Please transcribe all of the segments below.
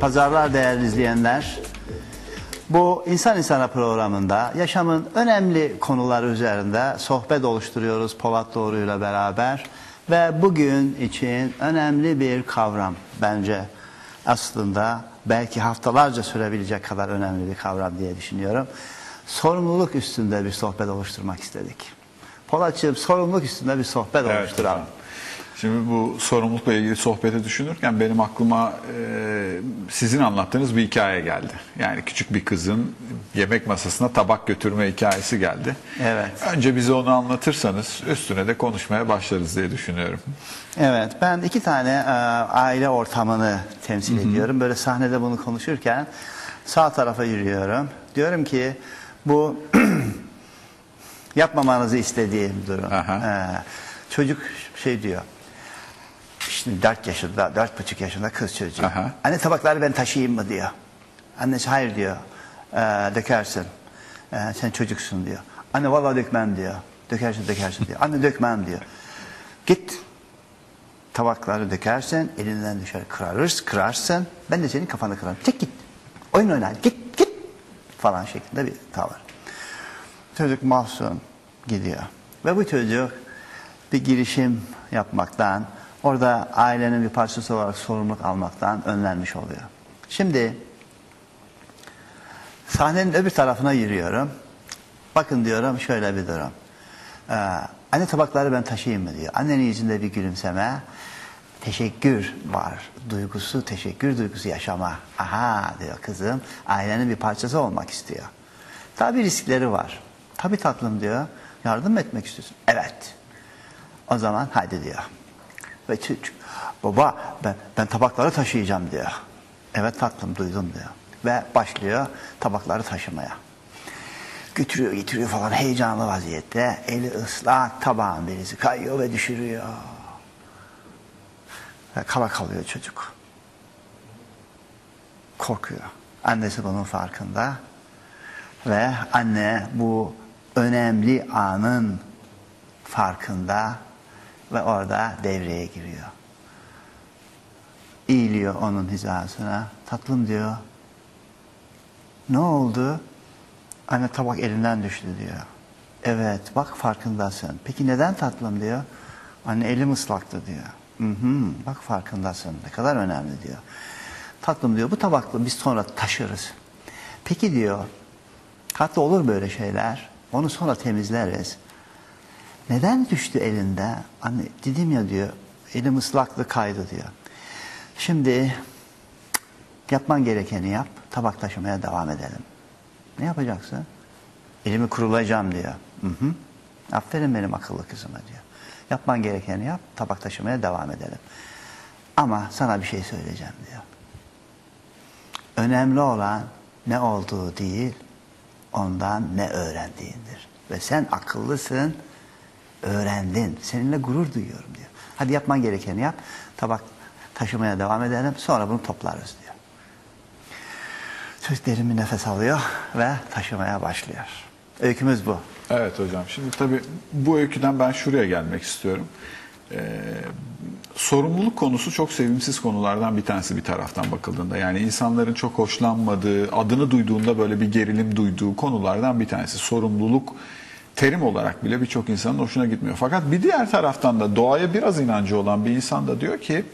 Pazarlar değerli izleyenler. Bu İnsan İnsana programında yaşamın önemli konuları üzerinde sohbet oluşturuyoruz Polat Doğru ile beraber. Ve bugün için önemli bir kavram bence aslında belki haftalarca sürebilecek kadar önemli bir kavram diye düşünüyorum. Sorumluluk üstünde bir sohbet oluşturmak istedik. Polatcığım sorumluluk üstünde bir sohbet Evet, oluşturalım. hocam. Şimdi bu sorumlulukla ilgili sohbeti düşünürken benim aklıma e, sizin anlattığınız bir hikaye geldi. Yani küçük bir kızın yemek masasına tabak götürme hikayesi geldi. Evet. Önce bize onu anlatırsanız üstüne de konuşmaya başlarız diye düşünüyorum. Evet, ben iki tane e, aile ortamını temsil ediyorum. Böyle sahnede bunu konuşurken sağ tarafa yürüyorum. Diyorum ki bu yapmamanızı istediğim durum. Aha. E, çocuk şey diyor. Şimdi dört yaşında, dört buçuk yaşında kız çocuğu. Aha. Anne tabakları ben taşıyayım mı diyor. Annesi hayır diyor. E, dökersin. E, sen çocuksun diyor. Anne vallahi dökmem diyor. Dökersin dökersin diyor. Anne dökmem diyor. Git tabakları dökersen elinden düşer kırarız, kırarsın. Ben de senin kafanı kırarım. Çek git. Oyun oynar. Git git falan şeklinde bir tavır. Çocuk mahzun gidiyor. Ve bu çocuk bir girişim yapmaktan, orada ailenin bir parçası olarak sorumluluk almaktan önlenmiş oluyor. Şimdi sahnenin öbür tarafına yürüyorum. Bakın diyorum şöyle bir durum. Ee, anne tabakları ben taşıyayım mı diyor. Annenin yüzünde bir gülümseme. Teşekkür var. Duygusu, teşekkür duygusu yaşama. Aha diyor kızım. Ailenin bir parçası olmak istiyor. Tabii riskleri var. Tabii tatlım diyor. Yardım etmek istiyorsun? Evet. O zaman hadi diyor. Ve baba ben, ben tabakları taşıyacağım diyor. Evet tatlım duydum diyor. Ve başlıyor tabakları taşımaya. Götürüyor getiriyor falan heyecanlı vaziyette. Eli ıslak tabağın birisi kayıyor ve düşürüyor. Ve kala kalıyor çocuk. Korkuyor. Annesi bunun farkında. Ve anne bu önemli anın farkında ve orada devreye giriyor. İyiliyor onun hizasına. Tatlım diyor. Ne oldu? Anne tabak elinden düştü diyor. Evet bak farkındasın. Peki neden tatlım diyor. Anne elim ıslaktı diyor. Hı hı, bak farkındasın. Ne kadar önemli diyor. Tatlım diyor bu tabakla biz sonra taşırız. Peki diyor hatta olur böyle şeyler. Onu sonra temizleriz. Neden düştü elinde? Anne dedim ya diyor. Elim ıslaktı kaydı diyor. Şimdi yapman gerekeni yap. Tabak taşımaya devam edelim. Ne yapacaksın? Elimi kurulayacağım diyor. Hı hı. Aferin benim akıllı kızıma diyor. Yapman gerekeni yap, tabak taşımaya devam edelim. Ama sana bir şey söyleyeceğim diyor. Önemli olan ne olduğu değil, ondan ne öğrendiğindir. Ve sen akıllısın, öğrendin. Seninle gurur duyuyorum diyor. Hadi yapman gerekeni yap, tabak taşımaya devam edelim, sonra bunu toplarız diyor. Çocuk derin bir nefes alıyor ve taşımaya başlıyor. Öykümüz bu. Evet hocam. Şimdi tabii bu öyküden ben şuraya gelmek istiyorum. Ee, sorumluluk konusu çok sevimsiz konulardan bir tanesi bir taraftan bakıldığında. Yani insanların çok hoşlanmadığı, adını duyduğunda böyle bir gerilim duyduğu konulardan bir tanesi. Sorumluluk terim olarak bile birçok insanın hoşuna gitmiyor. Fakat bir diğer taraftan da doğaya biraz inancı olan bir insan da diyor ki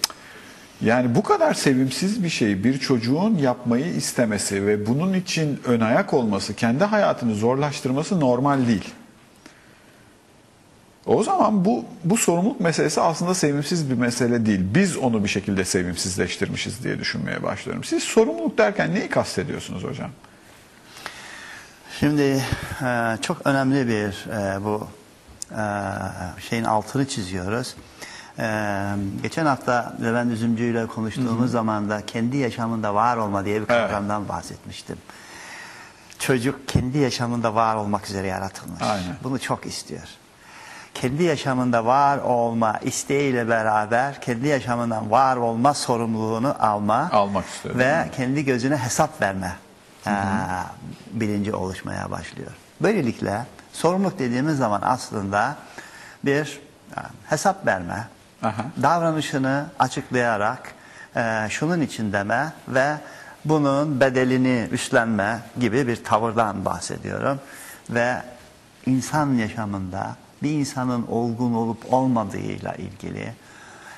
yani bu kadar sevimsiz bir şeyi bir çocuğun yapmayı istemesi ve bunun için ön ayak olması, kendi hayatını zorlaştırması normal değil. O zaman bu bu sorumluluk meselesi aslında sevimsiz bir mesele değil. Biz onu bir şekilde sevimsizleştirmişiz diye düşünmeye başlıyorum. Siz sorumluluk derken neyi kastediyorsunuz hocam? Şimdi e, çok önemli bir e, bu e, şeyin altını çiziyoruz. E, geçen hafta Levent Üzümcü ile konuştuğumuz zaman da kendi yaşamında var olma diye bir Evet. kavramdan bahsetmiştim. Çocuk kendi yaşamında var olmak üzere yaratılmış. Aynen. Bunu çok istiyor. Kendi yaşamında var olma isteğiyle beraber kendi yaşamından var olma sorumluluğunu alma Almak istiyor, ve kendi gözüne hesap verme eee, bilinci oluşmaya başlıyor. Böylelikle sorumluluk dediğimiz zaman aslında bir e, hesap verme, Aha. davranışını açıklayarak e, şunun için deme ve bunun bedelini üstlenme gibi bir tavırdan bahsediyorum. Ve insan yaşamında bir insanın olgun olup olmadığıyla ilgili,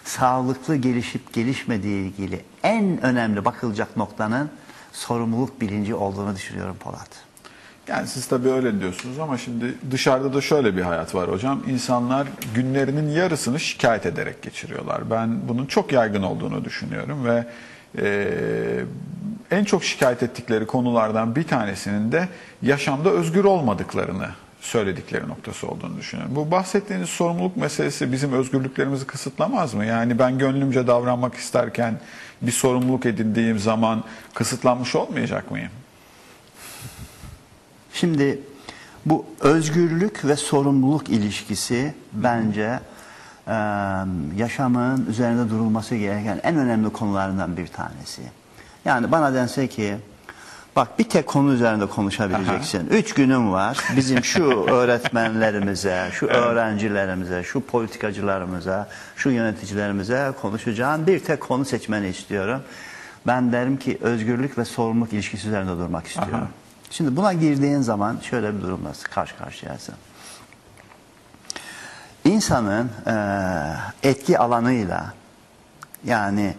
sağlıklı gelişip gelişmediği ilgili en önemli bakılacak noktanın sorumluluk bilinci olduğunu düşünüyorum Polat. Yani siz tabii öyle diyorsunuz ama şimdi dışarıda da şöyle bir hayat var hocam. İnsanlar günlerinin yarısını şikayet ederek geçiriyorlar. Ben bunun çok yaygın olduğunu düşünüyorum ve e, en çok şikayet ettikleri konulardan bir tanesinin de yaşamda özgür olmadıklarını söyledikleri noktası olduğunu düşünüyorum. Bu bahsettiğiniz sorumluluk meselesi bizim özgürlüklerimizi kısıtlamaz mı? Yani ben gönlümce davranmak isterken bir sorumluluk edindiğim zaman kısıtlanmış olmayacak mıyım? Şimdi bu özgürlük ve sorumluluk ilişkisi bence e, yaşamın üzerinde durulması gereken en önemli konularından bir tanesi. Yani bana dense ki bak bir tek konu üzerinde konuşabileceksin. Üç günüm var bizim şu öğretmenlerimize, şu öğrencilerimize, şu politikacılarımıza, şu yöneticilerimize konuşacağın bir tek konu seçmeni istiyorum. Ben derim ki özgürlük ve sorumluluk ilişkisi üzerinde durmak istiyorum. Aha. Şimdi buna girdiğin zaman şöyle bir durumla karşı karşıyasın. İnsanın eee, etki alanıyla yani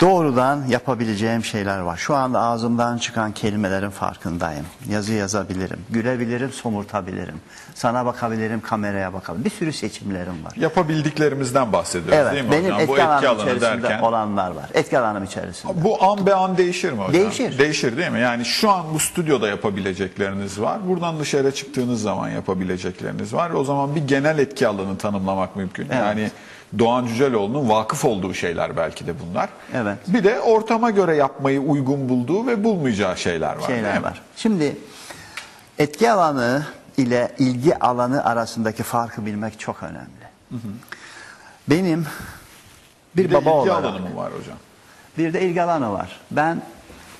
doğrudan yapabileceğim şeyler var. Şu anda ağzımdan çıkan kelimelerin farkındayım. Yazı yazabilirim, gülebilirim, somurtabilirim. Sana bakabilirim, kameraya bakabilirim. Bir sürü seçimlerim var. Yapabildiklerimizden bahsediyoruz Evet, değil mi benim hocam? etki, Bu etki alanı içerisinde derken. olanlar var. Etki alanım içerisinde. Bu an be an değişir mi hocam? Değişir. Değişir değil mi? Yani şu an bu stüdyoda yapabilecekleriniz var. Buradan dışarı çıktığınız zaman yapabilecekleriniz var. O zaman bir genel etki alanı tanımlamak mümkün. Evet. Yani Doğan Cüceloğlu'nun vakıf olduğu şeyler belki de bunlar. Evet. Bir de ortama göre yapmayı uygun bulduğu ve bulmayacağı şeyler var. şeyler var. Şimdi etki alanı ile ilgi alanı arasındaki farkı bilmek çok önemli. Benim bir, Bir baba olarak alanı mı var hocam? bir de ilgi alanı var. Ben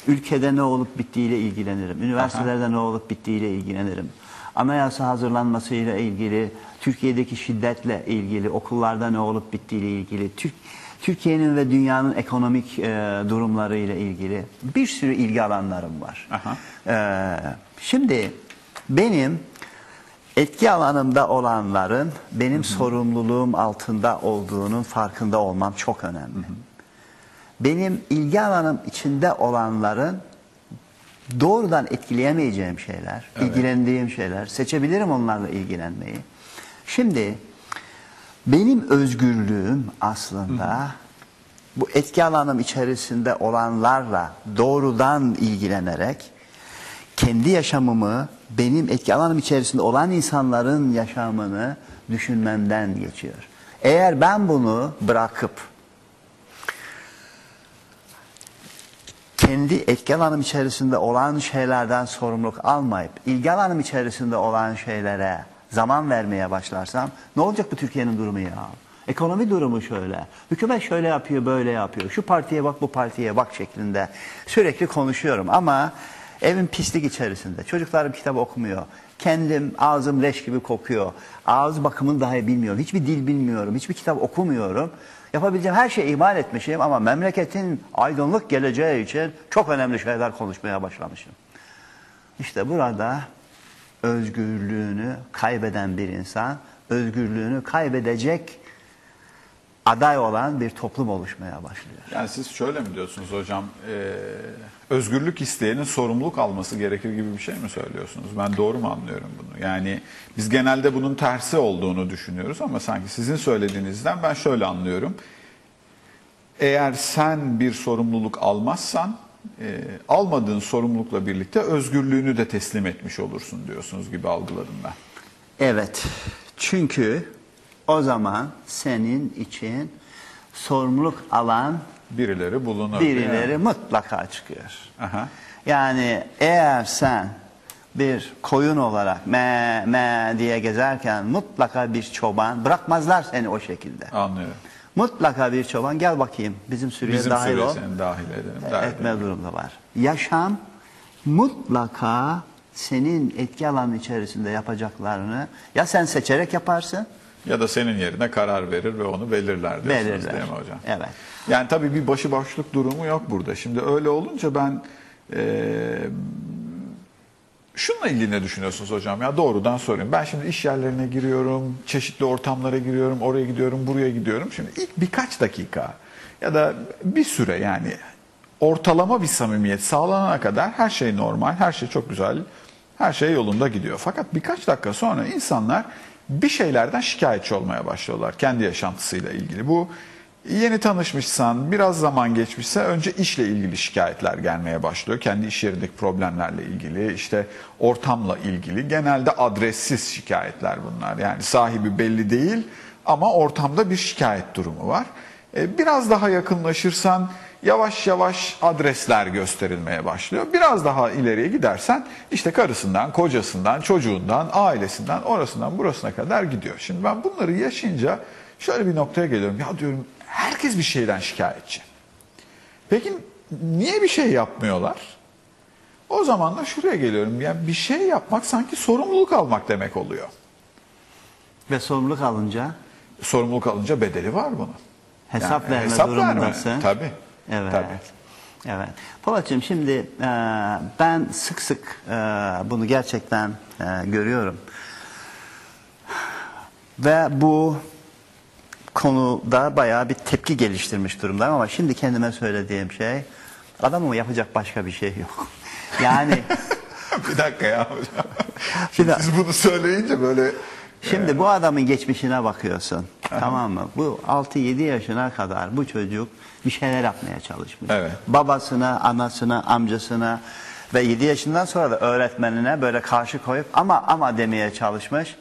ülkede ne olup bittiğiyle ilgilenirim. Üniversitelerde ne olup bittiğiyle ilgilenirim. Anayasa hazırlanmasıyla ilgili, Türkiye'deki şiddetle ilgili, okullarda ne olup bittiğiyle ilgili, Türk Türkiye'nin ve dünyanın ekonomik e, durumlarıyla ilgili bir sürü ilgi alanlarım var. Aha. Ee, şimdi benim etki alanımda olanların benim sorumluluğum altında olduğunun farkında olmam çok önemli. Benim ilgi alanım içinde olanların doğrudan etkileyemeyeceğim şeyler, ilgilendiğim şeyler, seçebilirim onlarla ilgilenmeyi. Şimdi benim özgürlüğüm aslında bu etki alanım içerisinde olanlarla doğrudan ilgilenerek kendi yaşamımı benim etki alanım içerisinde olan insanların yaşamını düşünmemden geçiyor. Eğer ben bunu bırakıp kendi etki alanım içerisinde olan şeylerden sorumluluk almayıp ilgi alanım içerisinde olan şeylere zaman vermeye başlarsam ne olacak bu Türkiye'nin durumu ya? Ekonomi durumu şöyle. Hükümet şöyle yapıyor, böyle yapıyor. Şu partiye bak, bu partiye bak şeklinde sürekli konuşuyorum ama evin pislik içerisinde. Çocuklarım kitap okumuyor. Kendim ağzım leş gibi kokuyor. Ağız bakımını dahi bilmiyorum. Hiçbir dil bilmiyorum. Hiçbir kitap okumuyorum. Yapabileceğim her şeyi ihmal etmişim ama memleketin aydınlık geleceği için çok önemli şeyler konuşmaya başlamışım. İşte burada özgürlüğünü kaybeden bir insan, özgürlüğünü kaybedecek aday olan bir toplum oluşmaya başlıyor. Yani siz şöyle mi diyorsunuz hocam? Ee, özgürlük isteyenin sorumluluk alması gerekir gibi bir şey mi söylüyorsunuz? Ben doğru mu anlıyorum bunu? Yani biz genelde bunun tersi olduğunu düşünüyoruz ama sanki sizin söylediğinizden ben şöyle anlıyorum. Eğer sen bir sorumluluk almazsan e, almadığın sorumlulukla birlikte özgürlüğünü de teslim etmiş olursun diyorsunuz gibi algıladım ben. Evet. Çünkü o zaman senin için sorumluluk alan Birileri bulunur. birileri mutlaka çıkıyor. Aha. Yani eğer sen bir koyun olarak me me diye gezerken mutlaka bir çoban bırakmazlar seni o şekilde. Anlıyorum. Mutlaka bir çoban gel bakayım bizim sürüye Bizim dahil ol. seni dahil edelim. derdim. Etme durumda var. Yaşam mutlaka senin etki alanı içerisinde yapacaklarını ya sen seçerek yaparsın ya da senin yerine karar verir ve onu belirler diyorsunuz Belirler. değil mi hocam? Evet. Yani tabii bir başıboşluk durumu yok burada. Şimdi öyle olunca ben e, şununla ilgili ne düşünüyorsunuz hocam? Ya doğrudan sorayım. Ben şimdi iş yerlerine giriyorum, çeşitli ortamlara giriyorum, oraya gidiyorum, buraya gidiyorum. Şimdi ilk birkaç dakika ya da bir süre yani ortalama bir samimiyet sağlanana kadar her şey normal, her şey çok güzel, her şey yolunda gidiyor. Fakat birkaç dakika sonra insanlar bir şeylerden şikayetçi olmaya başlıyorlar kendi yaşantısıyla ilgili. Bu Yeni tanışmışsan, biraz zaman geçmişse önce işle ilgili şikayetler gelmeye başlıyor. Kendi iş yerindeki problemlerle ilgili, işte ortamla ilgili. Genelde adressiz şikayetler bunlar. Yani sahibi belli değil ama ortamda bir şikayet durumu var. E, Biraz daha yakınlaşırsan yavaş yavaş adresler gösterilmeye başlıyor. Biraz daha ileriye gidersen işte karısından, kocasından, çocuğundan, ailesinden, orasından burasına kadar gidiyor. Şimdi ben bunları yaşayınca şöyle bir noktaya geliyorum. Ya diyorum herkes bir şeyden şikayetçi. Peki niye bir şey yapmıyorlar? O zaman da şuraya geliyorum. Yani bir şey yapmak sanki sorumluluk almak demek oluyor. Ve sorumluluk alınca Sorumluluk alınca bedeli var bunun. hesap Yani verme hesap verme. durumundasın. Tabii. Evet. Tabii. Evet. Polatcığım şimdi e, ben sık sık e, bunu gerçekten e, görüyorum. Ve bu konuda bayağı bir tepki geliştirmiş durumdayım ama şimdi kendime söylediğim şey adamın yapacak başka bir şey yok. Yani bir dakika ya hocam. Şimdi siz bunu söyleyince böyle Şimdi bu adamın geçmişine bakıyorsun. Tamam mı? Bu 6-7 yaşına kadar bu çocuk bir şeyler yapmaya çalışmış. Evet. Babasına, anasına, amcasına ve 7 yaşından sonra da öğretmenine böyle karşı koyup ama ama demeye çalışmış.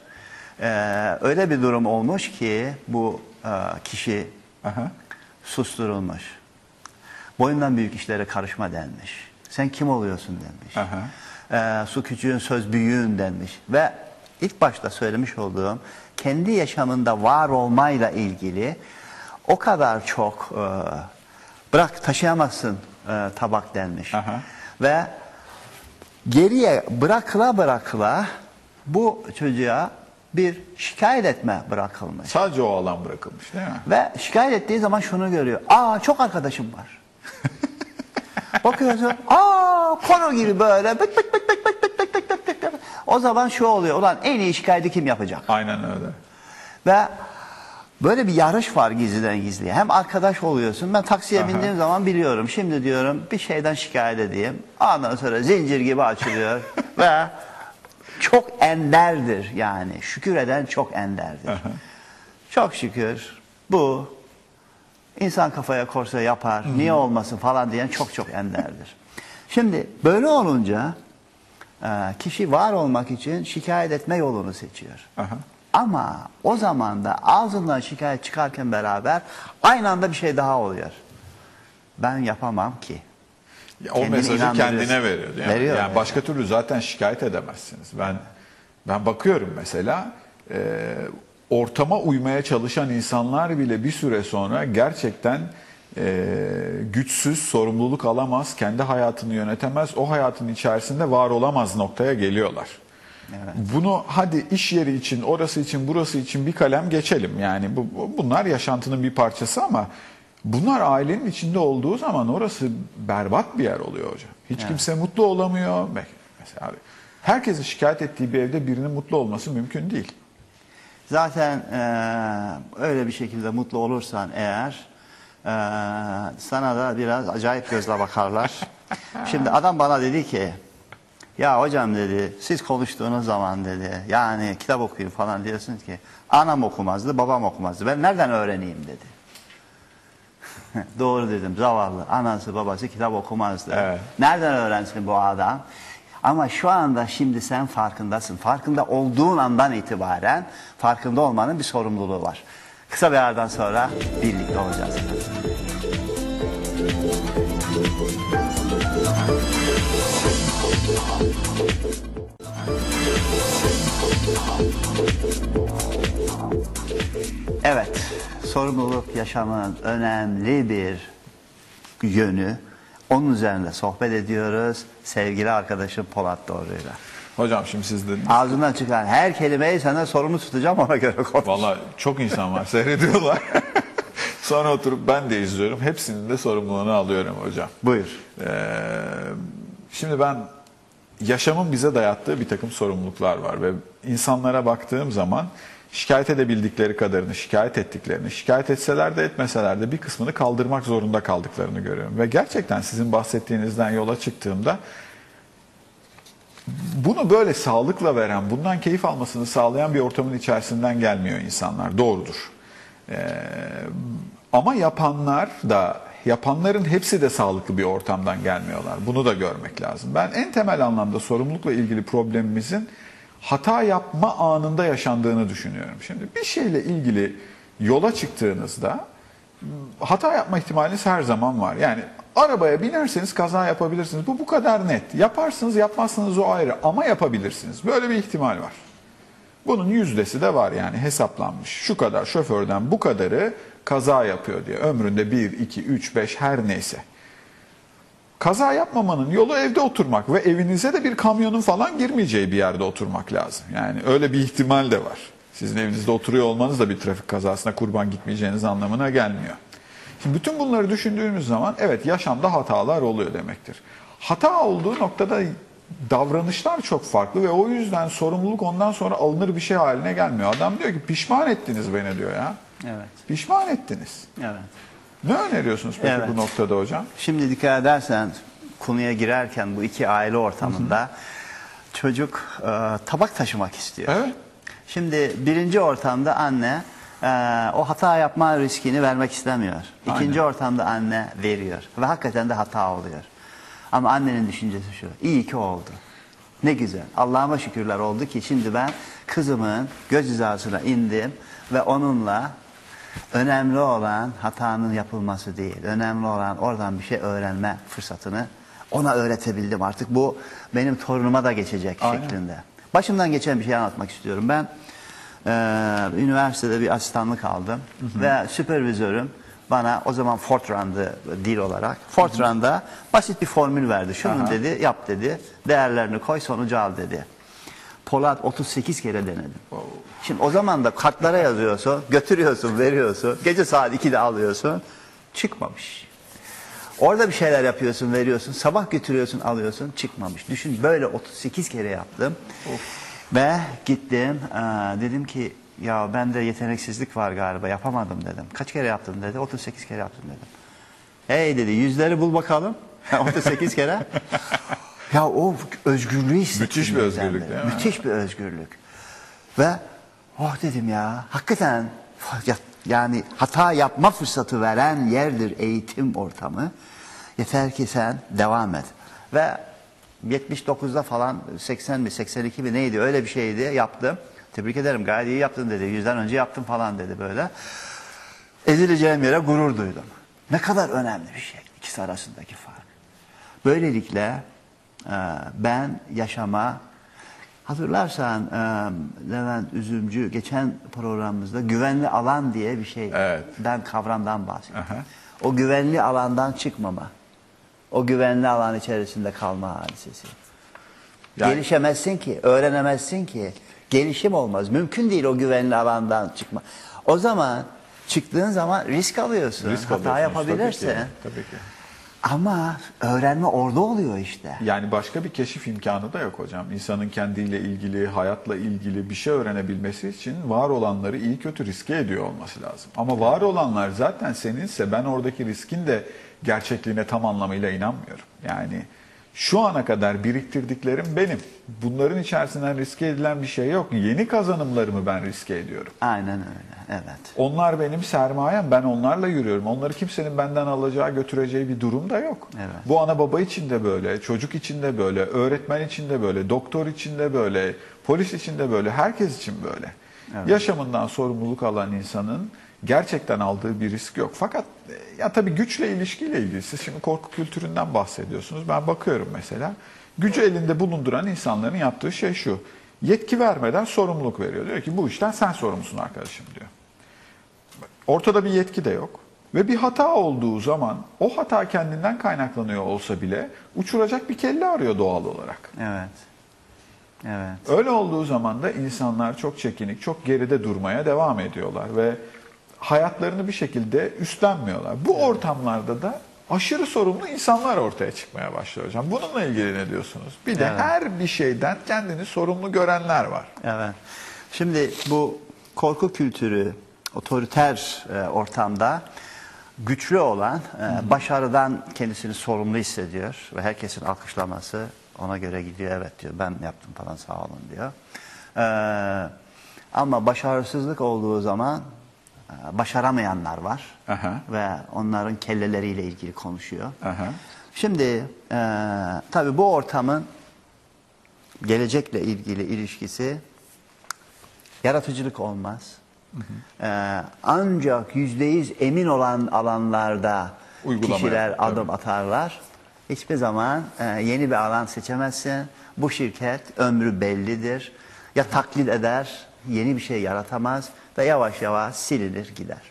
Ee, öyle bir durum olmuş ki bu e, kişi Aha. susturulmuş. Boyundan büyük işlere karışma denmiş. Sen kim oluyorsun denmiş. Aha. Ee, su küçüğün söz büyüğün denmiş. Ve ilk başta söylemiş olduğum kendi yaşamında var olmayla ilgili o kadar çok e, bırak taşıyamazsın e, tabak denmiş. Aha. Ve geriye bırakıla bırakıla bu çocuğa bir şikayet etme bırakılmış. sadece o alan bırakılmış değil mi? Ve şikayet ettiği zaman şunu görüyor. Aa çok arkadaşım var. Bakıyorsun. Aa konu gibi böyle. Bık bık bık bık bık bık bık bık bık bık bık. O zaman şu oluyor. Ulan en iyi şikayeti kim yapacak? Aynen öyle. Ve böyle bir yarış var gizliden gizliye. Hem arkadaş oluyorsun. Ben taksiye Aha. bindiğim zaman biliyorum. Şimdi diyorum bir şeyden şikayet edeyim. Ondan sonra zincir gibi açılıyor. Ve çok enderdir yani. Şükür eden çok enderdir. Çok şükür bu insan kafaya korsa yapar. Niye olmasın falan diyen çok çok enderdir. Şimdi böyle olunca e, kişi var olmak için şikayet etme yolunu seçiyor. Aha. Ama o zaman da ağzından şikayet çıkarken beraber aynı anda bir şey daha oluyor. Ben yapamam ki. Ya o mesajı kendine veriyor. değil mi? Veriyor, yani başka türlü zaten şikayet edemezsiniz. Ben ben bakıyorum mesela e, ortama uymaya çalışan insanlar bile bir süre sonra gerçekten e, güçsüz, sorumluluk alamaz, kendi hayatını yönetemez, o hayatın içerisinde var olamaz noktaya geliyorlar. Bunu hadi iş yeri için, orası için, burası için bir kalem geçelim. Yani bu, bu- bunlar yaşantının bir parçası ama bunlar ailenin içinde olduğu zaman orası berbat bir yer oluyor hocam. Hiç kimse mutlu olamıyor. Mesela herkesin şikayet ettiği bir evde birinin mutlu olması mümkün değil. Zaten eee, öyle bir şekilde mutlu olursan eğer eee, sana da biraz acayip gözle bakarlar. Şimdi adam bana dedi ki ya hocam dedi siz konuştuğunuz zaman dedi yani kitap okuyun falan diyorsunuz ki anam okumazdı babam okumazdı ben nereden öğreneyim dedi. Doğru dedim zavallı anası babası kitap okumazdı. Evet. Nereden öğrensin bu adam? Ama şu anda şimdi sen farkındasın. Farkında olduğun andan itibaren farkında olmanın bir sorumluluğu var. Kısa bir aradan sonra birlikte olacağız. Evet, sorumluluk yaşamın önemli bir yönü. Onun üzerinde sohbet ediyoruz sevgili arkadaşım Polat Doğru'yla. Hocam şimdi siz dediniz. Ağzından çıkan her kelimeyi sana sorumlu tutacağım ona göre konuş. Valla çok insan var seyrediyorlar. Sonra oturup ben de izliyorum. Hepsinin de sorumluluğunu alıyorum hocam. Buyur. Ee, şimdi ben yaşamın bize dayattığı bir takım sorumluluklar var ve insanlara baktığım zaman şikayet edebildikleri kadarını, şikayet ettiklerini, şikayet etseler de etmeseler de bir kısmını kaldırmak zorunda kaldıklarını görüyorum. Ve gerçekten sizin bahsettiğinizden yola çıktığımda bunu böyle sağlıkla veren, bundan keyif almasını sağlayan bir ortamın içerisinden gelmiyor insanlar. Doğrudur. Ee, ama yapanlar da, yapanların hepsi de sağlıklı bir ortamdan gelmiyorlar. Bunu da görmek lazım. Ben en temel anlamda sorumlulukla ilgili problemimizin hata yapma anında yaşandığını düşünüyorum. Şimdi bir şeyle ilgili yola çıktığınızda hata yapma ihtimaliniz her zaman var. Yani arabaya binerseniz kaza yapabilirsiniz. Bu bu kadar net. Yaparsınız yapmazsınız o ayrı ama yapabilirsiniz. Böyle bir ihtimal var. Bunun yüzdesi de var yani hesaplanmış. Şu kadar şoförden bu kadarı kaza yapıyor diye. Ömründe 1, 2, 3, 5 her neyse. Kaza yapmamanın yolu evde oturmak ve evinize de bir kamyonun falan girmeyeceği bir yerde oturmak lazım. Yani öyle bir ihtimal de var. Sizin evinizde oturuyor olmanız da bir trafik kazasına kurban gitmeyeceğiniz anlamına gelmiyor. Şimdi bütün bunları düşündüğümüz zaman evet yaşamda hatalar oluyor demektir. Hata olduğu noktada davranışlar çok farklı ve o yüzden sorumluluk ondan sonra alınır bir şey haline gelmiyor. Adam diyor ki pişman ettiniz beni diyor ya. Evet. Pişman ettiniz. Evet. Ne öneriyorsunuz peki Evet. bu noktada hocam? Şimdi dikkat edersen konuya girerken bu iki aile ortamında çocuk e, tabak taşımak istiyor. Evet. Şimdi birinci ortamda anne e, o hata yapma riskini vermek istemiyor. İkinci ortamda anne veriyor ve hakikaten de hata oluyor. Ama annenin düşüncesi şu, iyi ki oldu. Ne güzel. Allah'ıma şükürler oldu ki şimdi ben kızımın göz hizasına indim ve onunla önemli olan hatanın yapılması değil. Önemli olan oradan bir şey öğrenme fırsatını ona öğretebildim. Artık bu benim torunuma da geçecek Aynen. şeklinde. Başımdan geçen bir şey anlatmak istiyorum. Ben eee, üniversitede bir asistanlık aldım ve süpervizörüm bana o zaman Fortran'dı dil olarak. Fortran'da basit bir formül verdi. Şunu Aha. dedi, yap dedi. Değerlerini koy, sonucu al dedi. Polat 38 kere denedim. Şimdi o zaman da kartlara yazıyorsun, götürüyorsun, veriyorsun. Gece saat 2'de alıyorsun. Çıkmamış. Orada bir şeyler yapıyorsun, veriyorsun. Sabah götürüyorsun, alıyorsun. Çıkmamış. Düşün böyle 38 kere yaptım. Ve gittim. dedim ki ya bende yeteneksizlik var galiba yapamadım dedim. Kaç kere yaptın dedi. 38 kere yaptım dedim. Hey dedi yüzleri bul bakalım. 38 kere. ya o özgürlüğü hissettim. Müthiş bir özgürlük? Müthiş bir özgürlük. Ve oh dedim ya hakikaten ya- yani hata yapma fırsatı veren yerdir eğitim ortamı. Yeter ki sen devam et. Ve 79'da falan 80 mi 82 mi neydi öyle bir şeydi yaptım. Tebrik ederim gayet iyi yaptın dedi. Yüzden önce yaptım falan dedi böyle. Ezileceğim yere gurur duydum. Ne kadar önemli bir şey ikisi arasındaki fark. Böylelikle e, ben yaşama hatırlarsan e, Levent Üzümcü geçen programımızda güvenli alan diye bir şey Evet. ben kavramdan bahsettim. Aha. O güvenli alandan çıkmama. O güvenli alan içerisinde kalma hadisesi. Yani- Gelişemezsin ki, öğrenemezsin ki. Gelişim olmaz. Mümkün değil o güvenli alandan çıkma. O zaman çıktığın zaman risk alıyorsun. Risk hata yapabilirsin. Tabii ki. Tabii ki. Ama öğrenme orada oluyor işte. Yani başka bir keşif imkanı da yok hocam. İnsanın kendiyle ilgili, hayatla ilgili bir şey öğrenebilmesi için var olanları iyi kötü riske ediyor olması lazım. Ama var olanlar zaten seninse ben oradaki riskin de gerçekliğine tam anlamıyla inanmıyorum. Yani şu ana kadar biriktirdiklerim benim. Bunların içerisinden riske edilen bir şey yok. Yeni kazanımlarımı ben riske ediyorum. Aynen öyle. Evet. Onlar benim sermayem. Ben onlarla yürüyorum. Onları kimsenin benden alacağı, götüreceği bir durum da yok. Evet. Bu ana baba için de böyle, çocuk için de böyle, öğretmen için de böyle, doktor için de böyle, polis için de böyle, herkes için böyle. Yaşamından sorumluluk alan insanın gerçekten aldığı bir risk yok. Fakat e, ya tabii güçle ilişkiyle ilgili siz şimdi korku kültüründen bahsediyorsunuz. Ben bakıyorum mesela. Gücü elinde bulunduran insanların yaptığı şey şu. Yetki vermeden sorumluluk veriyor. Diyor ki bu işten sen sorumlusun arkadaşım diyor. Ortada bir yetki de yok. Ve bir hata olduğu zaman o hata kendinden kaynaklanıyor olsa bile uçuracak bir kelle arıyor doğal olarak. Evet. Evet. Öyle olduğu zaman da insanlar çok çekinik, çok geride durmaya devam ediyorlar ve hayatlarını bir şekilde üstlenmiyorlar. Bu ortamlarda da aşırı sorumlu insanlar ortaya çıkmaya başlıyor hocam. Bununla ilgili ne diyorsunuz? Bir de Evet. her bir şeyden kendini sorumlu görenler var. Evet. Şimdi bu korku kültürü otoriter e, ortamda güçlü olan e, başarıdan kendisini sorumlu hissediyor ve herkesin alkışlaması ona göre gidiyor. Evet diyor ben yaptım falan sağ olun diyor. E, ama başarısızlık olduğu zaman başaramayanlar var Aha. ve onların kelleleriyle ilgili konuşuyor. Aha. Şimdi e, tabii bu ortamın gelecekle ilgili ilişkisi yaratıcılık olmaz. E, ancak yüzde yüz emin olan alanlarda Uygulama kişiler adım atarlar. Hiçbir zaman e, yeni bir alan seçemezsin. Bu şirket ömrü bellidir. Ya taklit eder, yeni bir şey yaratamaz ve yavaş yavaş silinir gider.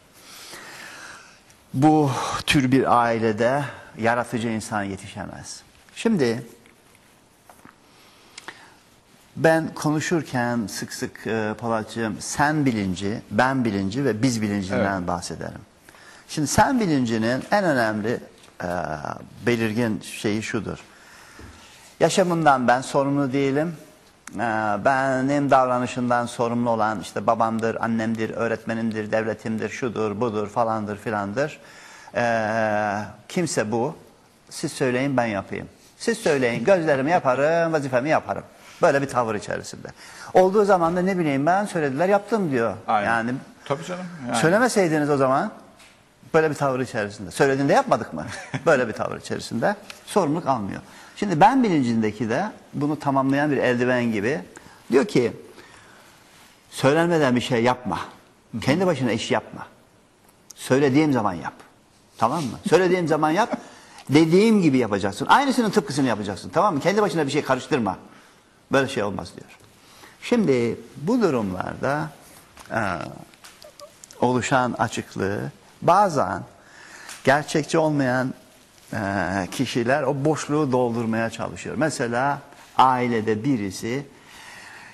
Bu tür bir ailede yaratıcı insan yetişemez. Şimdi ben konuşurken sık sık e, Polatcığım sen bilinci, ben bilinci ve biz bilincinden Evet. bahsederim. Şimdi sen bilincinin en önemli e, belirgin şeyi şudur. Yaşamımdan ben sorumlu değilim. Ee, Benim davranışından sorumlu olan işte babamdır, annemdir, öğretmenimdir, devletimdir, şudur, budur, falandır, filandır. Ee, kimse bu. Siz söyleyin ben yapayım. Siz söyleyin gözlerimi yaparım, vazifemi yaparım. Böyle bir tavır içerisinde. Olduğu zaman da ne bileyim ben söylediler yaptım diyor. Aynen. Yani Tabii canım. Yani. Söylemeseydiniz o zaman böyle bir tavır içerisinde. Söylediğinde yapmadık mı? Böyle bir tavır içerisinde sorumluluk almıyor. Şimdi ben bilincindeki de bunu tamamlayan bir eldiven gibi diyor ki söylenmeden bir şey yapma. Kendi başına iş yapma. Söylediğim zaman yap. Tamam mı? Söylediğim zaman yap. Dediğim gibi yapacaksın. Aynısının tıpkısını yapacaksın. Tamam mı? Kendi başına bir şey karıştırma. Böyle şey olmaz diyor. Şimdi bu durumlarda eee, oluşan açıklığı bazen gerçekçi olmayan eee, kişiler o boşluğu doldurmaya çalışıyor. Mesela ailede birisi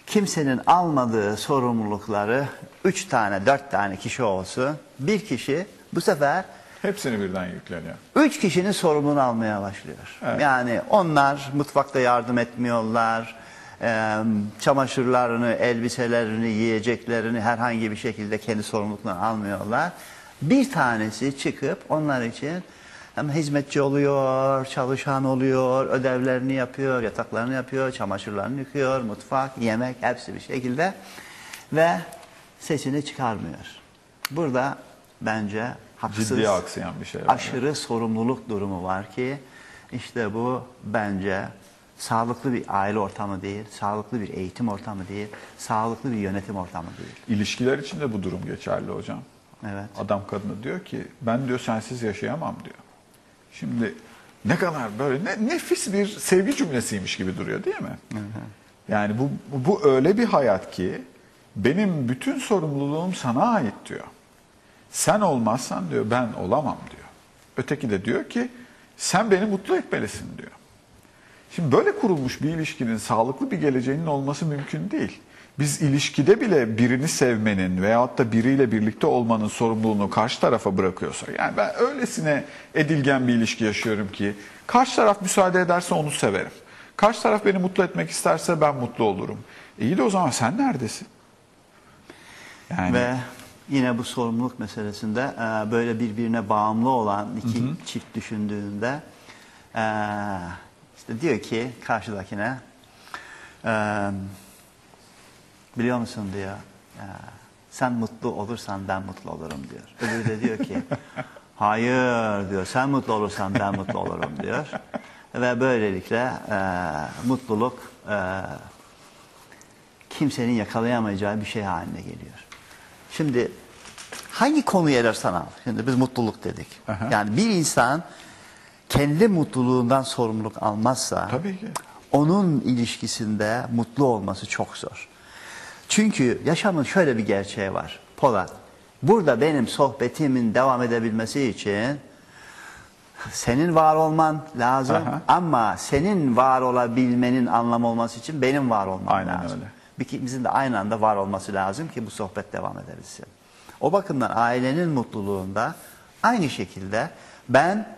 kimsenin almadığı sorumlulukları üç tane dört tane kişi olsun bir kişi bu sefer Hepsini birden yükleniyor. Üç kişinin sorumluluğunu almaya başlıyor. Evet. Yani onlar mutfakta yardım etmiyorlar. Eee, çamaşırlarını, elbiselerini, yiyeceklerini herhangi bir şekilde kendi sorumluluklarını almıyorlar. Bir tanesi çıkıp onlar için hem hizmetçi oluyor, çalışan oluyor, ödevlerini yapıyor, yataklarını yapıyor, çamaşırlarını yıkıyor, mutfak, yemek hepsi bir şekilde ve sesini çıkarmıyor. Burada bence haksız Ciddiye aksayan bir şey var. aşırı sorumluluk durumu var ki işte bu bence sağlıklı bir aile ortamı değil, sağlıklı bir eğitim ortamı değil, sağlıklı bir yönetim ortamı değil. İlişkiler için de bu durum geçerli hocam. Evet. Adam kadına diyor ki ben diyor sensiz yaşayamam diyor. Şimdi ne kadar böyle ne, nefis bir sevgi cümlesiymiş gibi duruyor değil mi? Yani bu, bu, bu öyle bir hayat ki benim bütün sorumluluğum sana ait diyor. Sen olmazsan diyor ben olamam diyor. Öteki de diyor ki sen beni mutlu etmelisin diyor. Şimdi böyle kurulmuş bir ilişkinin sağlıklı bir geleceğinin olması mümkün değil. Biz ilişkide bile birini sevmenin veyahut da biriyle birlikte olmanın sorumluluğunu karşı tarafa bırakıyorsak. Yani ben öylesine edilgen bir ilişki yaşıyorum ki karşı taraf müsaade ederse onu severim. Karşı taraf beni mutlu etmek isterse ben mutlu olurum. E iyi de o zaman sen neredesin? Yani Ve yine bu sorumluluk meselesinde e, böyle birbirine bağımlı olan iki çift düşündüğünde e, işte diyor ki karşıdakine biliyor musun diyor sen mutlu olursan ben mutlu olurum diyor. Öbürü de diyor ki hayır diyor sen mutlu olursan ben mutlu olurum diyor. Ve böylelikle e, mutluluk e, kimsenin yakalayamayacağı bir şey haline geliyor. Şimdi hangi konuyu elersen al. Şimdi biz mutluluk dedik. Aha. Yani bir insan kendi mutluluğundan sorumluluk almazsa Tabii ki. onun ilişkisinde mutlu olması çok zor. Çünkü yaşamın şöyle bir gerçeği var. Polat, burada benim sohbetimin devam edebilmesi için senin var olman lazım Aha. ama senin var olabilmenin anlamı olması için benim var olmam Aynen lazım. öyle. İkimizin de aynı anda var olması lazım ki bu sohbet devam edebilsin. O bakımdan ailenin mutluluğunda aynı şekilde ben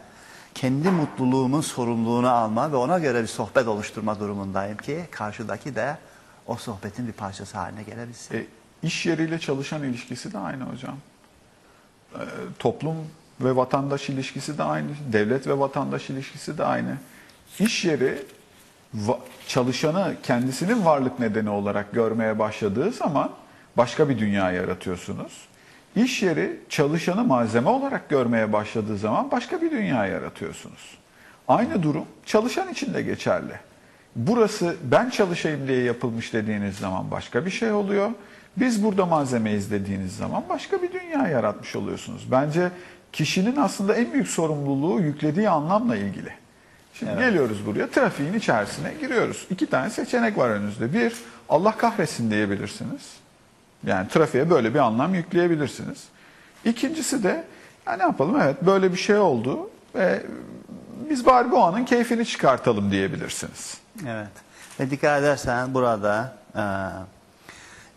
kendi mutluluğumun sorumluluğunu alma ve ona göre bir sohbet oluşturma durumundayım ki karşıdaki de o sohbetin bir parçası haline gelebilsin. E, iş yeriyle çalışan ilişkisi de aynı hocam. E, toplum ve vatandaş ilişkisi de aynı. Devlet ve vatandaş ilişkisi de aynı. İş yeri çalışanı kendisinin varlık nedeni olarak görmeye başladığı zaman başka bir dünya yaratıyorsunuz. İş yeri çalışanı malzeme olarak görmeye başladığı zaman başka bir dünya yaratıyorsunuz. Aynı durum çalışan için de geçerli. Burası ben çalışayım diye yapılmış dediğiniz zaman başka bir şey oluyor. Biz burada malzemeyiz dediğiniz zaman başka bir dünya yaratmış oluyorsunuz. Bence kişinin aslında en büyük sorumluluğu yüklediği anlamla ilgili. Şimdi geliyoruz buraya trafiğin içerisine giriyoruz. İki tane seçenek var önünüzde. Bir Allah kahretsin diyebilirsiniz. Yani trafiğe böyle bir anlam yükleyebilirsiniz. İkincisi de ya ne yapalım evet böyle bir şey oldu ve biz bari bu anın keyfini çıkartalım diyebilirsiniz. Evet. Ve dikkat edersen burada e,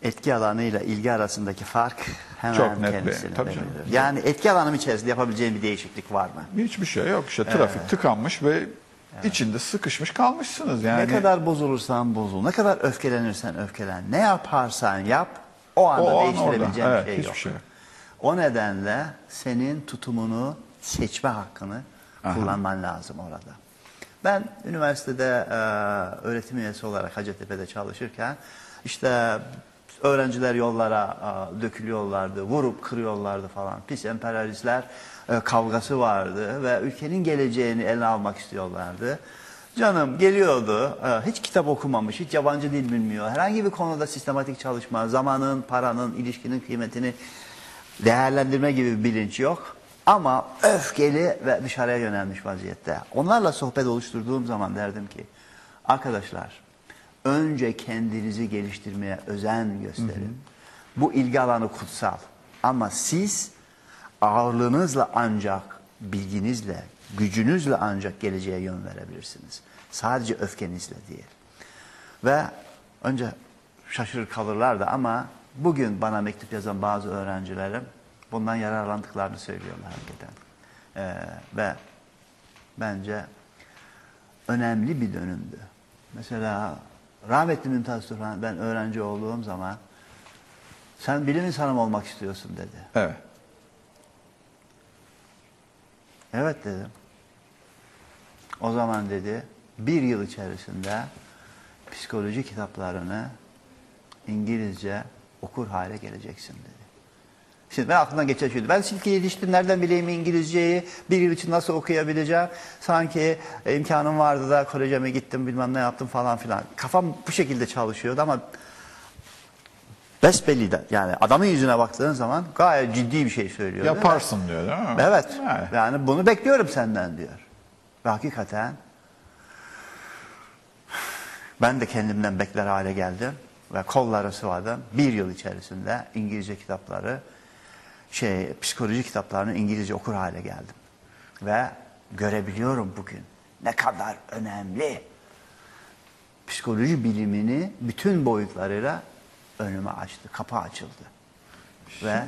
etki alanıyla ilgi arasındaki fark hemen Çok net bir- kendisini tabii canım. Yani etki alanım içerisinde yapabileceğim bir değişiklik var mı? Hiçbir şey yok işte trafik tıkanmış ve içinde sıkışmış kalmışsınız yani. Ne kadar bozulursan bozul, ne kadar öfkelenirsen öfkelen, ne yaparsan yap o anda O an değiştirebileceğin bir şey Evet, yok. hiçbir şey yok. O nedenle senin tutumunu, seçme hakkını kullanman lazım orada. Ben üniversitede e, öğretim üyesi olarak Hacettepe'de çalışırken işte öğrenciler yollara e, dökülüyorlardı, vurup kırıyorlardı falan. Pis emperyalistler e, kavgası vardı ve ülkenin geleceğini eline almak istiyorlardı. Canım geliyordu, e, hiç kitap okumamış, hiç yabancı dil bilmiyor. Herhangi bir konuda sistematik çalışma, zamanın, paranın, ilişkinin kıymetini değerlendirme gibi bir bilinç yok. Ama öfkeli ve dışarıya yönelmiş vaziyette. Onlarla sohbet oluşturduğum zaman derdim ki, arkadaşlar önce kendinizi geliştirmeye özen gösterin. Bu ilgi alanı kutsal. Ama siz ağırlığınızla ancak, bilginizle, gücünüzle ancak geleceğe yön verebilirsiniz. Sadece öfkenizle değil. Ve önce şaşırır kalırlardı ama bugün bana mektup yazan bazı öğrencilerim bundan yararlandıklarını söylüyorlar hakikaten. Ee, ve bence önemli bir dönümdü. Mesela rahmetli Mümtaz Turhan ben öğrenci olduğum zaman sen bilim insanı mı olmak istiyorsun dedi. Evet. Evet dedim. O zaman dedi bir yıl içerisinde psikoloji kitaplarını İngilizce okur hale geleceksin dedi. Şimdi ben aklımdan geçen şuydu. Ben silke yetiştim. Nereden bileyim İngilizceyi? Bir yıl için nasıl okuyabileceğim? Sanki e, imkanım vardı da kolejeme gittim bilmem ne yaptım falan filan. Kafam bu şekilde çalışıyordu ama besbelli de yani adamın yüzüne baktığın zaman gayet ciddi bir şey söylüyor. Yaparsın diyor değil mi? Evet. Yani. Yani bunu bekliyorum senden diyor. Ve hakikaten ben de kendimden bekler hale geldim ve kolları sıvadım. Bir yıl içerisinde İngilizce kitapları, şey psikoloji kitaplarını İngilizce okur hale geldim. Ve görebiliyorum bugün ne kadar önemli psikoloji bilimini bütün boyutlarıyla önüme açtı, kapı açıldı. Ve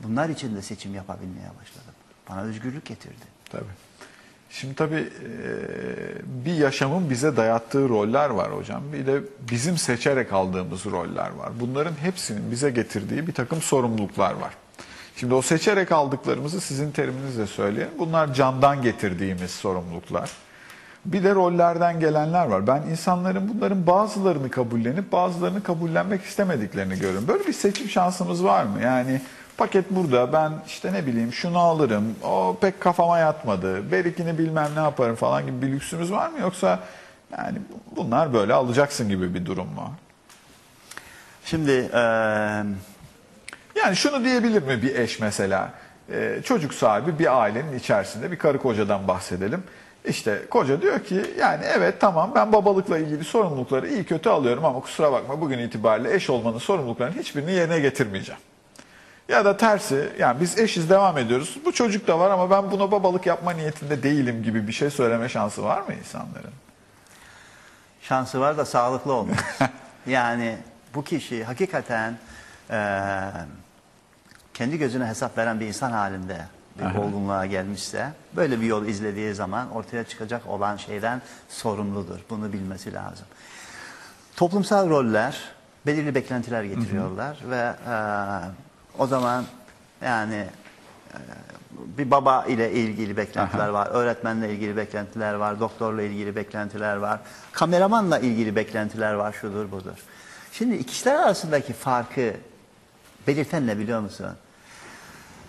bunlar için de seçim yapabilmeye başladım. Bana özgürlük getirdi. Tabii. Şimdi tabii bir yaşamın bize dayattığı roller var hocam. Bir de bizim seçerek aldığımız roller var. Bunların hepsinin bize getirdiği bir takım sorumluluklar var. Şimdi o seçerek aldıklarımızı sizin teriminizle söyleyelim. Bunlar candan getirdiğimiz sorumluluklar. Bir de rollerden gelenler var. Ben insanların bunların bazılarını kabullenip bazılarını kabullenmek istemediklerini görüyorum. Böyle bir seçim şansımız var mı? Yani paket burada ben işte ne bileyim şunu alırım o pek kafama yatmadı berikini bilmem ne yaparım falan gibi bir lüksümüz var mı? Yoksa yani bunlar böyle alacaksın gibi bir durum mu? Şimdi eee Yani şunu diyebilir mi bir eş mesela? Ee, çocuk sahibi bir ailenin içerisinde bir karı kocadan bahsedelim. İşte koca diyor ki yani evet tamam ben babalıkla ilgili sorumlulukları iyi kötü alıyorum ama kusura bakma bugün itibariyle eş olmanın sorumluluklarının hiçbirini yerine getirmeyeceğim. Ya da tersi yani biz eşiz devam ediyoruz. Bu çocuk da var ama ben buna babalık yapma niyetinde değilim gibi bir şey söyleme şansı var mı insanların? Şansı var da sağlıklı olmaz. yani bu kişi hakikaten eee, kendi gözüne hesap veren bir insan halinde bir olgunluğa gelmişse böyle bir yol izlediği zaman ortaya çıkacak olan şeyden sorumludur. Bunu bilmesi lazım. Toplumsal roller belirli beklentiler getiriyorlar ve eee, o zaman yani eee, bir baba ile ilgili beklentiler var, öğretmenle ilgili beklentiler var, doktorla ilgili beklentiler var, kameramanla ilgili beklentiler var, şudur budur. Şimdi ikişler arasındaki farkı belirten ne biliyor musun?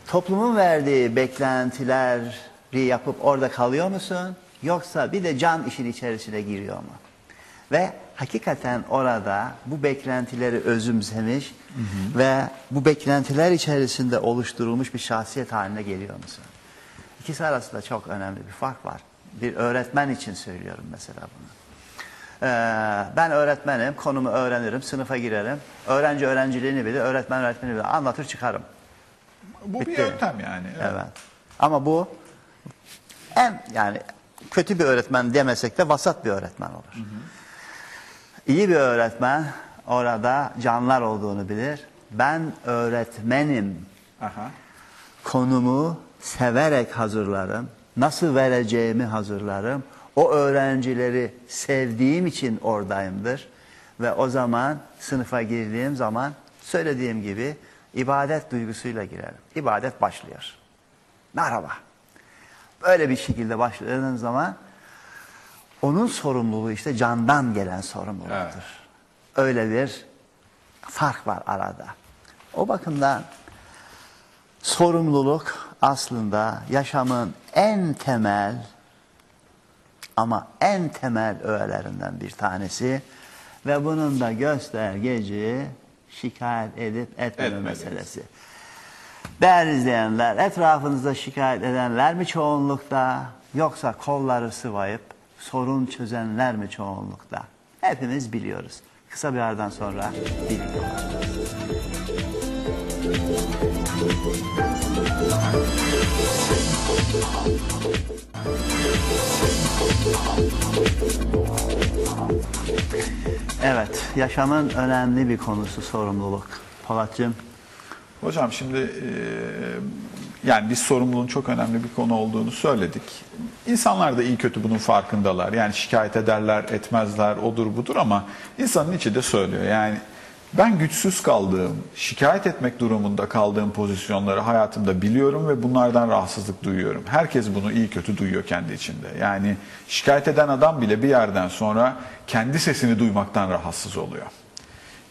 Toplumun verdiği beklentileri yapıp orada kalıyor musun? Yoksa bir de can işin içerisine giriyor mu? Ve hakikaten orada bu beklentileri özümsemiş ve bu beklentiler içerisinde oluşturulmuş bir şahsiyet haline geliyor musun? İkisi arasında çok önemli bir fark var. Bir öğretmen için söylüyorum mesela bunu. Ee, ben öğretmenim, konumu öğrenirim, sınıfa girerim. Öğrenci öğrenciliğini bilir, öğretmen öğretmeni bilir. Anlatır çıkarım. Bu bir Bitti. yöntem yani. Evet. Ama bu en yani kötü bir öğretmen demesek de vasat bir öğretmen olur. İyi bir öğretmen orada canlar olduğunu bilir. Ben öğretmenim. Aha. Konumu severek hazırlarım. Nasıl vereceğimi hazırlarım. O öğrencileri sevdiğim için oradayımdır. Ve o zaman sınıfa girdiğim zaman söylediğim gibi ibadet duygusuyla girerim. İbadet başlıyor. Merhaba. Böyle bir şekilde başladığın zaman onun sorumluluğu işte candan gelen sorumluluktur. Evet. Öyle bir fark var arada. O bakımdan sorumluluk aslında yaşamın en temel ama en temel öğelerinden bir tanesi ve bunun da göstergeci şikayet edip etmeme Etmediniz. meselesi. Değerli izleyenler, etrafınızda şikayet edenler mi çoğunlukta yoksa kolları sıvayıp sorun çözenler mi çoğunlukta? Hepimiz biliyoruz. Kısa bir aradan sonra birlikte olacağız. Evet, yaşamın önemli bir konusu sorumluluk. Polatcığım, Hocam şimdi e, yani biz sorumluluğun çok önemli bir konu olduğunu söyledik. İnsanlar da iyi kötü bunun farkındalar. Yani şikayet ederler, etmezler, odur budur ama insanın içi de söylüyor. Yani ben güçsüz kaldığım, şikayet etmek durumunda kaldığım pozisyonları hayatımda biliyorum ve bunlardan rahatsızlık duyuyorum. Herkes bunu iyi kötü duyuyor kendi içinde. Yani şikayet eden adam bile bir yerden sonra kendi sesini duymaktan rahatsız oluyor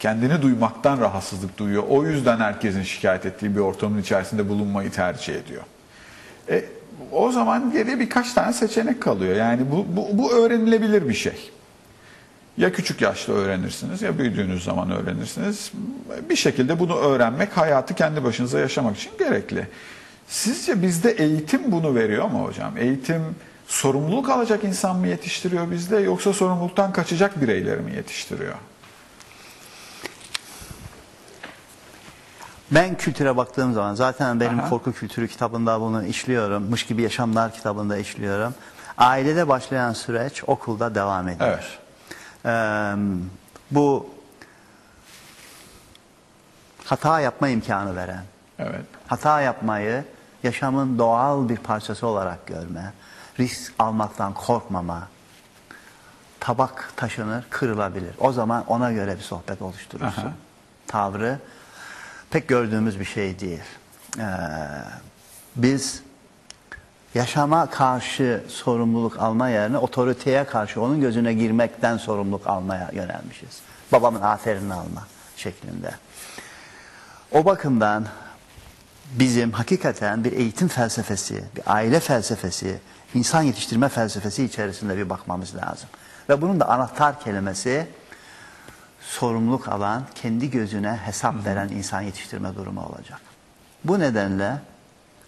kendini duymaktan rahatsızlık duyuyor. O yüzden herkesin şikayet ettiği bir ortamın içerisinde bulunmayı tercih ediyor. E, o zaman geriye birkaç tane seçenek kalıyor. Yani bu, bu, bu öğrenilebilir bir şey. Ya küçük yaşta öğrenirsiniz ya büyüdüğünüz zaman öğrenirsiniz. Bir şekilde bunu öğrenmek hayatı kendi başınıza yaşamak için gerekli. Sizce bizde eğitim bunu veriyor mu hocam? Eğitim sorumluluk alacak insan mı yetiştiriyor bizde yoksa sorumluluktan kaçacak bireyleri mi yetiştiriyor? Ben kültüre baktığım zaman zaten benim Aha. korku kültürü kitabında bunu işliyorum. Mış gibi yaşamlar kitabında işliyorum. Ailede başlayan süreç okulda devam ediyor. Evet. Ee, bu hata yapma imkanı veren, Evet. hata yapmayı yaşamın doğal bir parçası olarak görme, risk almaktan korkmama, tabak taşınır, kırılabilir. O zaman ona göre bir sohbet oluşturursun. Aha. Tavrı pek gördüğümüz bir şey değil. Ee, biz yaşama karşı sorumluluk alma yerine otoriteye karşı onun gözüne girmekten sorumluluk almaya yönelmişiz. Babamın aferini alma şeklinde. O bakımdan bizim hakikaten bir eğitim felsefesi, bir aile felsefesi, insan yetiştirme felsefesi içerisinde bir bakmamız lazım. Ve bunun da anahtar kelimesi sorumluluk alan, kendi gözüne hesap veren insan yetiştirme durumu olacak. Bu nedenle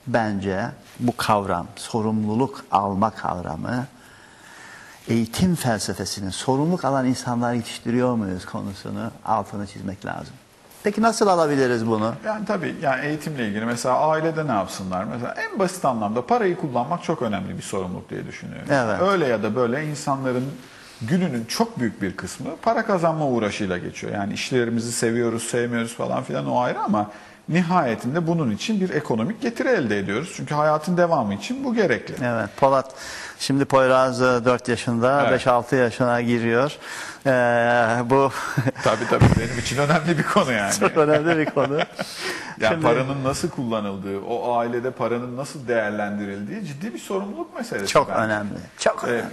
bence bu kavram, sorumluluk alma kavramı eğitim felsefesinin sorumluluk alan insanlar yetiştiriyor muyuz konusunu altını çizmek lazım. Peki nasıl alabiliriz bunu? Yani tabii yani eğitimle ilgili mesela ailede ne yapsınlar? Mesela en basit anlamda parayı kullanmak çok önemli bir sorumluluk diye düşünüyorum. Evet. Öyle ya da böyle insanların gününün çok büyük bir kısmı para kazanma uğraşıyla geçiyor. Yani işlerimizi seviyoruz, sevmiyoruz falan filan o ayrı ama nihayetinde bunun için bir ekonomik getiri elde ediyoruz. Çünkü hayatın devamı için bu gerekli. Evet Polat şimdi Poyraz e, 4 yaşında Evet. 5-6 yaşına giriyor. Ee, bu Tabii tabii benim için önemli bir konu yani. çok önemli bir konu. Yani Şimdi- paranın nasıl kullanıldığı, o ailede paranın nasıl değerlendirildiği ciddi bir sorumluluk meselesi. Çok bence. önemli. Çok Ee, önemli.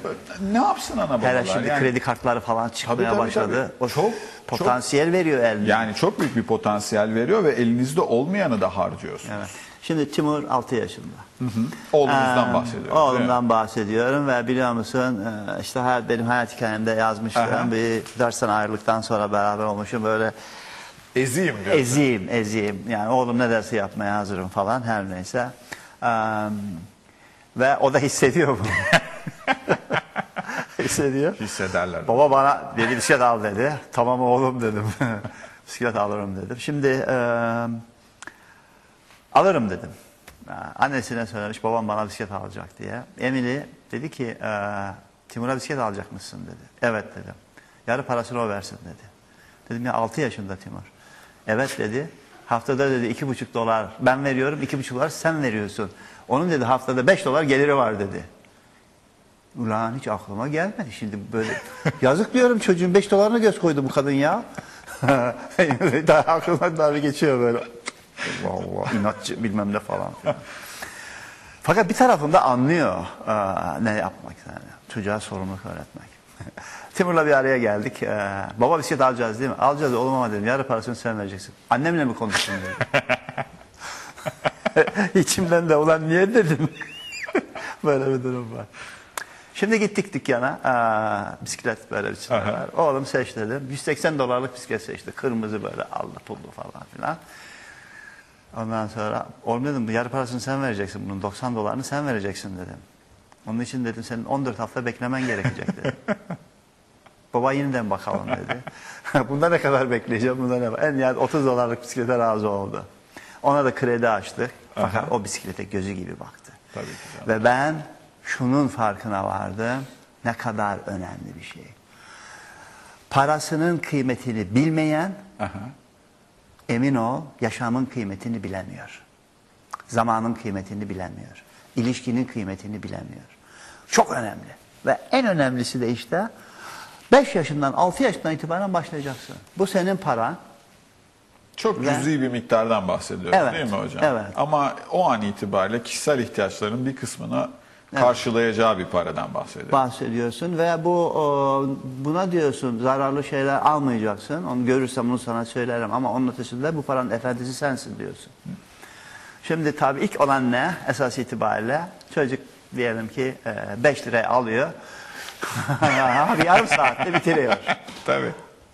ne yapsın ana babalar? Hele şimdi Yani- kredi kartları falan çıkmaya tabii, başladı. tabii. O Çok, potansiyel veriyor eline. Yani çok büyük bir potansiyel veriyor ve elinizde olmayanı da harcıyorsunuz. Evet. Şimdi Timur 6 yaşında. Oğlunuzdan Ee, bahsediyorum. Oğlumdan bahsediyorum ve biliyor musun e, işte benim hayat hikayemde yazmıştım. Aha. Bir 4 sene ayrılıktan sonra beraber olmuşum böyle Eziyim diyor. eziyim eziyim. Yani oğlum ne derse yapmaya hazırım falan her neyse. Ee, ve o da hissediyor bunu. hissediyor. Hissederler. Baba bana dedi bisiklet al dedi. Tamam oğlum dedim. bisiklet alırım dedim. Şimdi e, alırım dedim. Annesine söylemiş babam bana bisiklet alacak diye. Emily dedi ki e, Timur'a bisiklet alacak mısın dedi. Evet dedim. Yarı parasını o versin dedi. Dedim ya 6 yaşında Timur. Evet dedi. Haftada dedi iki buçuk dolar ben veriyorum iki buçuk dolar sen veriyorsun. Onun dedi haftada 5 dolar geliri var dedi. Ulan hiç aklıma gelmedi şimdi böyle. Yazık diyorum çocuğun 5 dolarına göz koydu bu kadın ya. Daha aklımdan dalga geçiyor böyle. Vallahi inatçı bilmem ne falan filan. Fakat bir tarafında anlıyor aa, ne yapmak yani. Çocuğa sorumluluk öğretmek. Timur'la bir araya geldik. Ee, baba bisiklet alacağız değil mi? Alacağız oğlum ama dedim. Yarı parasını sen vereceksin. Annemle mi konuştun dedi. İçimden de ulan niye dedim. Böyle bir durum var. Şimdi gittik dükkana. Aa, bisiklet böyle bir şey var. Oğlum seç dedim. 180 dolarlık bisiklet seçti. Kırmızı böyle allı pullu falan filan. Ondan sonra oğlum dedim bu yarı parasını sen vereceksin bunun 90 dolarını sen vereceksin dedim. Onun için dedim senin 14 hafta beklemen gerekecek dedim. Baba yeniden bakalım dedi. Bunda ne kadar bekleyeceğim? Bunda ne var? En nihayet 30 dolarlık bisiklete razı oldu. Ona da kredi açtık. Fakat o bisiklete gözü gibi baktı. Tabii ki. Ve ben şunun farkına vardım. Ne kadar önemli bir şey. Parasının kıymetini bilmeyen Aha. Emin ol yaşamın kıymetini bilemiyor. Zamanın kıymetini bilemiyor. İlişkinin kıymetini bilemiyor. Çok önemli. Ve en önemlisi de işte 5 yaşından 6 yaşından itibaren başlayacaksın. Bu senin paran. Çok Ve- cüzi bir miktardan bahsediyoruz Evet, değil mi hocam? evet. Ama o an itibariyle kişisel ihtiyaçların bir kısmını karşılayacağı bir paradan bahsediyoruz. bahsediyorsun ve bu o, buna diyorsun zararlı şeyler almayacaksın. Onu görürsem bunu sana söylerim ama onun ötesinde bu paranın efendisi sensin diyorsun. Şimdi tabii ilk olan ne? Esas itibariyle çocuk diyelim ki 5 liraya alıyor. bir yarım saatte bitiriyor. Tabii.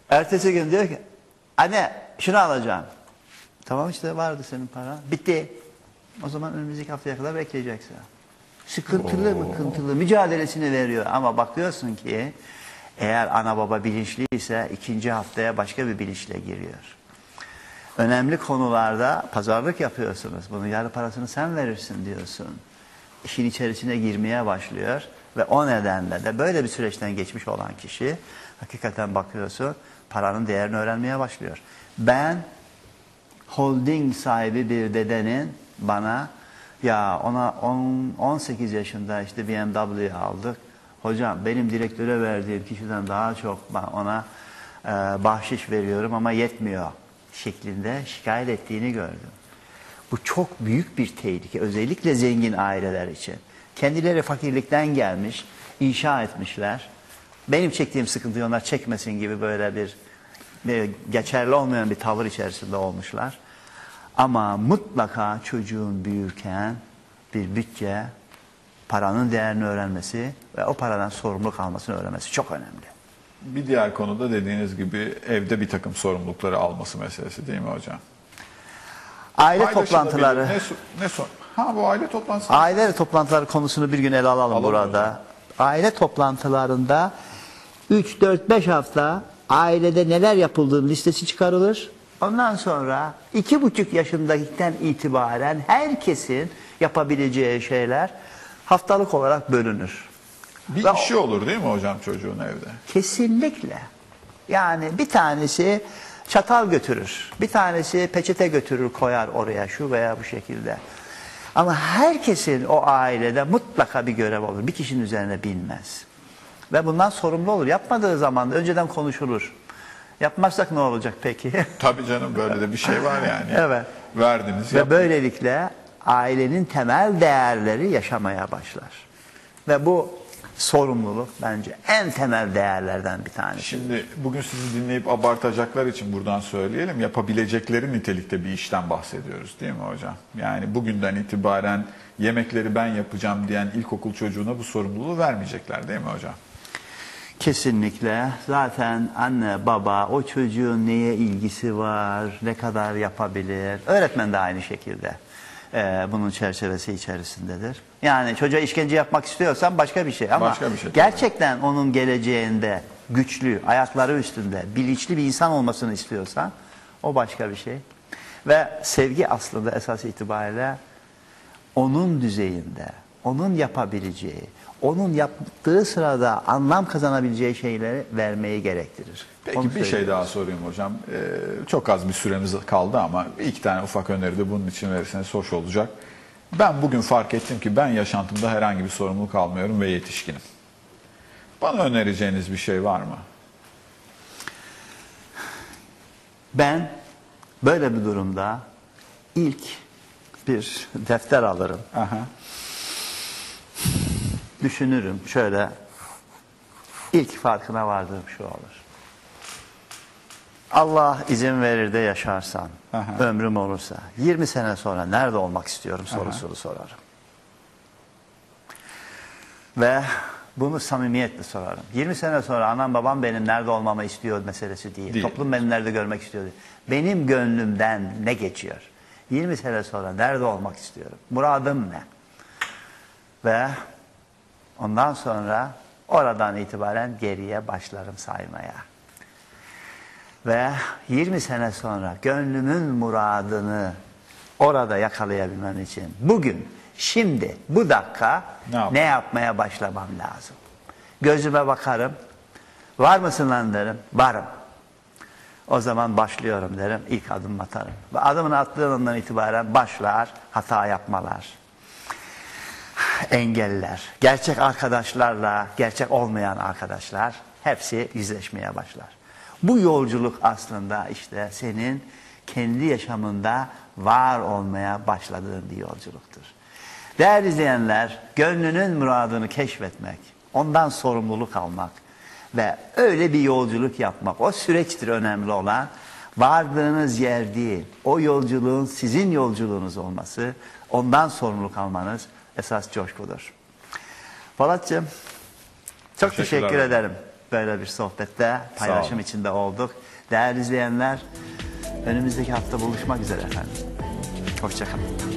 Ertesi gün diyor ki anne şunu alacağım. Tamam işte vardı senin paran. Bitti. O zaman önümüzdeki haftaya kadar bekleyeceksin. Sıkıntılı mıkıntılı mücadelesini veriyor. Ama bakıyorsun ki eğer ana baba bilinçliyse ikinci haftaya başka bir bilinçle giriyor. Önemli konularda pazarlık yapıyorsunuz. Bunun yarı parasını sen verirsin diyorsun. İşin içerisine girmeye başlıyor. Ve o nedenle de böyle bir süreçten geçmiş olan kişi hakikaten bakıyorsun paranın değerini öğrenmeye başlıyor. Ben holding sahibi bir dedenin bana ya ona 10, 18 yaşında işte BMW aldık. Hocam benim direktöre verdiğim kişiden daha çok ona e, bahşiş veriyorum ama yetmiyor şeklinde şikayet ettiğini gördüm. Bu çok büyük bir tehlike. Özellikle zengin aileler için. Kendileri fakirlikten gelmiş, inşa etmişler. Benim çektiğim sıkıntıyı onlar çekmesin gibi böyle bir, bir geçerli olmayan bir tavır içerisinde olmuşlar. Ama mutlaka çocuğun büyürken bir bütçe, paranın değerini öğrenmesi ve o paradan sorumluluk almasını öğrenmesi çok önemli. Bir diğer konuda dediğiniz gibi evde bir takım sorumlulukları alması meselesi değil mi hocam? Aile toplantıları. Ne, ne so- Ha bu aile toplantısı. Aile toplantıları konusunu bir gün ele alalım Alalım burada. hocam. Aile toplantılarında 3 4 5 hafta ailede neler yapıldığının listesi çıkarılır Ondan sonra iki buçuk yaşındayken itibaren herkesin yapabileceği şeyler haftalık olarak bölünür. Bir Ve işi olur değil mi hocam çocuğun evde? Kesinlikle. Yani bir tanesi çatal götürür. Bir tanesi peçete götürür koyar oraya şu veya bu şekilde. Ama herkesin o ailede mutlaka bir görev olur. Bir kişinin üzerine binmez. Ve bundan sorumlu olur. Yapmadığı zaman önceden konuşulur. Yapmazsak ne olacak peki? Tabii canım böyle de bir şey var yani. Evet. Verdiniz. Ve yap- böylelikle ailenin temel değerleri yaşamaya başlar. Ve bu sorumluluk bence en temel değerlerden bir tanesi. Şimdi bugün sizi dinleyip abartacaklar için buradan söyleyelim. Yapabilecekleri nitelikte bir işten bahsediyoruz değil mi hocam? Yani bugünden itibaren yemekleri ben yapacağım diyen ilkokul çocuğuna bu sorumluluğu vermeyecekler değil mi hocam? Kesinlikle. Zaten anne, baba, o çocuğun neye ilgisi var, ne kadar yapabilir. Öğretmen de aynı şekilde e, bunun çerçevesi içerisindedir. Yani çocuğa işkence yapmak istiyorsan başka bir şey. Ama Başka bir şey, tabii. gerçekten onun geleceğinde güçlü, ayakları üstünde, bilinçli bir insan olmasını istiyorsan o başka bir şey. Ve sevgi aslında esas itibariyle onun düzeyinde, onun yapabileceği, onun yaptığı sırada anlam kazanabileceği şeyleri vermeyi gerektirir. Peki Onu bir şey daha sorayım hocam. Ee, çok az bir süremiz kaldı ama iki tane ufak öneri de bunun için verirseniz hoş olacak. Ben bugün fark ettim ki ben yaşantımda herhangi bir sorumluluk almıyorum ve yetişkinim. Bana önereceğiniz bir şey var mı? Ben böyle bir durumda ilk bir defter alırım. Aha. Düşünürüm şöyle ilk farkına vardığım şu olur. Allah izin verir de yaşarsam, Aha. ömrüm olursa 20 sene sonra nerede olmak istiyorum sorusunu sorarım. Ve bunu samimiyetle sorarım. 20 sene sonra anam babam benim nerede olmamı istiyor meselesi değil. Değil. Toplum beni nerede görmek istiyor değil. Benim gönlümden ne geçiyor? 20 sene sonra nerede olmak istiyorum? Muradım ne? Ve ondan sonra oradan itibaren geriye başlarım saymaya. Ve 20 sene sonra gönlümün muradını orada yakalayabilmem için bugün, şimdi, bu dakika Ne ne yapmaya başlamam lazım? Gözüme bakarım. Var mısın lan derim. Varım. O zaman başlıyorum derim. İlk adım atarım. Ve adımını attığım andan itibaren başlar hata yapmalar engeller, gerçek arkadaşlarla gerçek olmayan arkadaşlar hepsi yüzleşmeye başlar. Bu yolculuk aslında işte senin kendi yaşamında var olmaya başladığın bir yolculuktur. Değerli izleyenler, gönlünün muradını keşfetmek, ondan sorumluluk almak ve öyle bir yolculuk yapmak, o süreçtir önemli olan. Vardığınız yer değil, o yolculuğun sizin yolculuğunuz olması, ondan sorumluluk almanız esas coşkudur. Polatcığım, çok teşekkür hocam. ederim. Böyle bir sohbette paylaşım içinde olduk. Değerli izleyenler, önümüzdeki hafta buluşmak üzere efendim. Hoşçakalın.